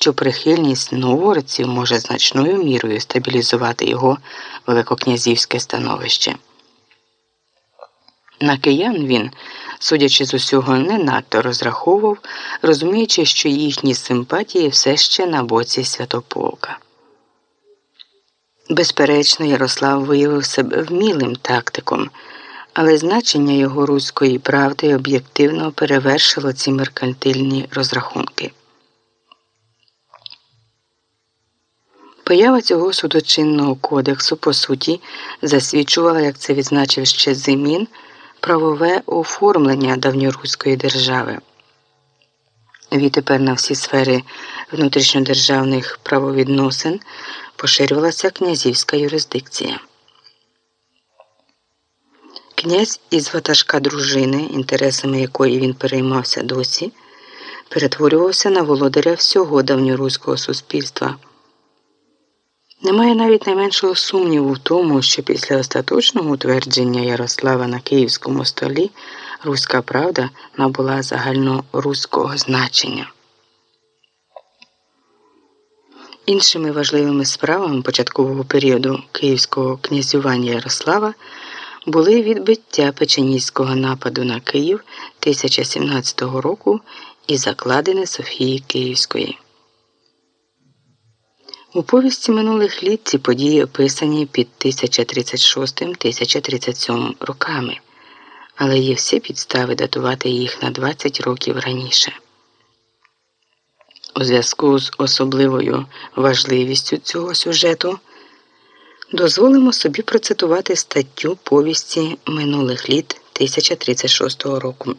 що прихильність новгородців може значною мірою стабілізувати його великокнязівське становище. На киян він, судячи з усього, не надто розраховував, розуміючи, що їхні симпатії все ще на боці святополка. Безперечно, Ярослав виявив себе вмілим тактиком, але значення його руської правди об'єктивно перевершило ці меркантильні розрахунки. Поява цього судочинного кодексу, по суті, засвідчувала, як це відзначив ще Зимін, правове оформлення давньоруської держави. Відтепер на всі сфери внутрішньодержавних правовідносин поширювалася князівська юрисдикція. Князь із ватажка дружини, інтересами якої він переймався досі, перетворювався на володаря всього давньоруського суспільства. Немає навіть найменшого сумніву в тому, що після остаточного утвердження Ярослава на київському столі руська правда набула загальноруського значення. Іншими важливими справами початкового періоду київського князювання Ярослава були відбиття печеніського нападу на Київ 1017 року і закладини Софії Київської. У повісті минулих літ ці події описані під 1036-1037 роками, але є всі підстави датувати їх на 20 років раніше. У зв'язку з особливою важливістю цього сюжету дозволимо собі процитувати статтю повісті минулих літ 1036 року.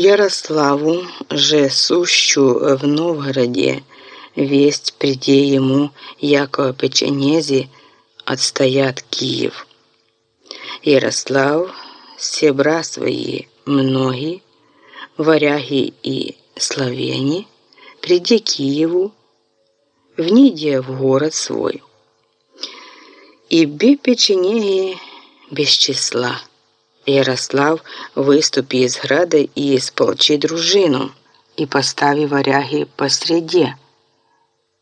Ярославу же сущу в Новгороде весть приди ему, яко печенези отстоят Киев. Ярослав, себра свои многие, варяги и славяне, приди Киеву, вниде в город свой. И би печенеги без числа. Ярослав выступи из града и сполчи дружину, и постави варяги посреди,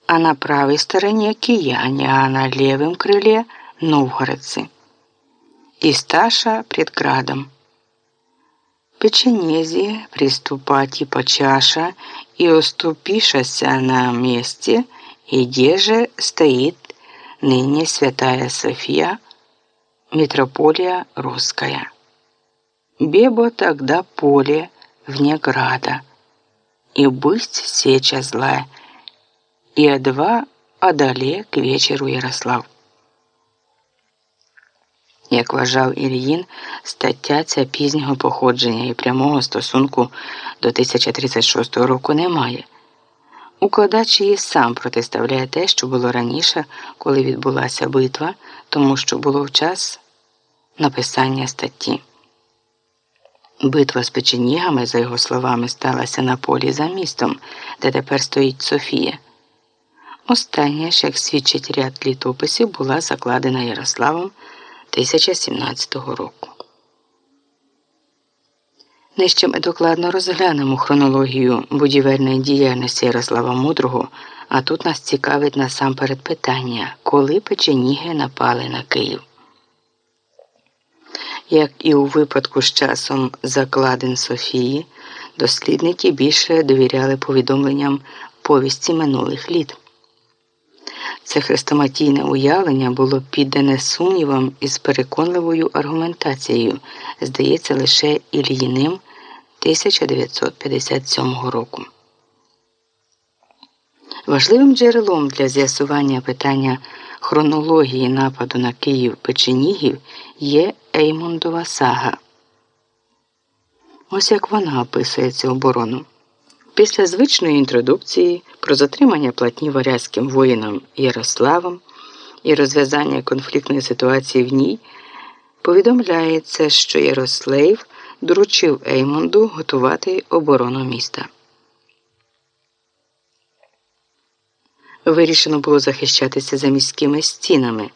а на правой стороне кияне, а на левом крыле новгородцы. И Сташа пред градом. Печенези приступати почаша и уступишася на месте, где же стоит ныне святая София, митрополия русская. Бебо тогда поле вне града, и бысть сеча злая, и одва одале к вечеру Ярослав. Як вважав Ільїн, стаття ця пізнього походження і прямого стосунку до 1036 року не має. Укладач її сам протиставляє те, що було раніше, коли відбулася битва, тому що було в час написання статті. Битва з печенігами, за його словами, сталася на полі за містом, де тепер стоїть Софія. Остання ж, як свідчить ряд літописів, була закладена Ярославом 1017 року. Нижче ми докладно розглянемо хронологію будівельної діяльності Ярослава Мудрого, а тут нас цікавить насамперед питання, коли печеніги напали на Київ. Як і у випадку з часом закладин Софії, дослідники більше довіряли повідомленням повісті минулих літ. Це хрестоматійне уявлення було піддане сумнівам із переконливою аргументацією, здається, лише Ільїним 1957 року. Важливим джерелом для з'ясування питання хронології нападу на Київ печенігів є Еймундова сага. Ось як вона описує цю оборону. Після звичної інтродукції про затримання платні варязьким воїнам Ярославом і розв'язання конфліктної ситуації в ній повідомляється, що Ярослав доручив Еймунду готувати оборону міста. Вирішено було захищатися за міськими стінами.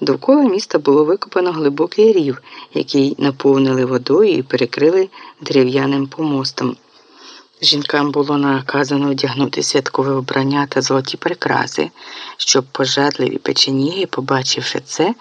Довкола міста було викопано глибокий рів, який наповнили водою і перекрили дерев'яним помостом. Жінкам було наказано одягнути святкове вбрання та золоті прикраси, щоб пожадливі печеніги, побачивши це,